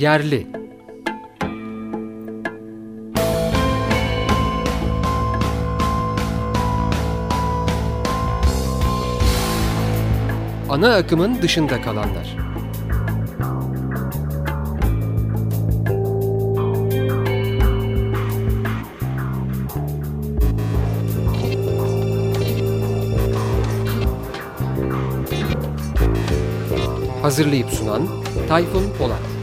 Yerli. Ana akımın dışında kalanlar. Hazırlayıp sunan Tayfun Polat.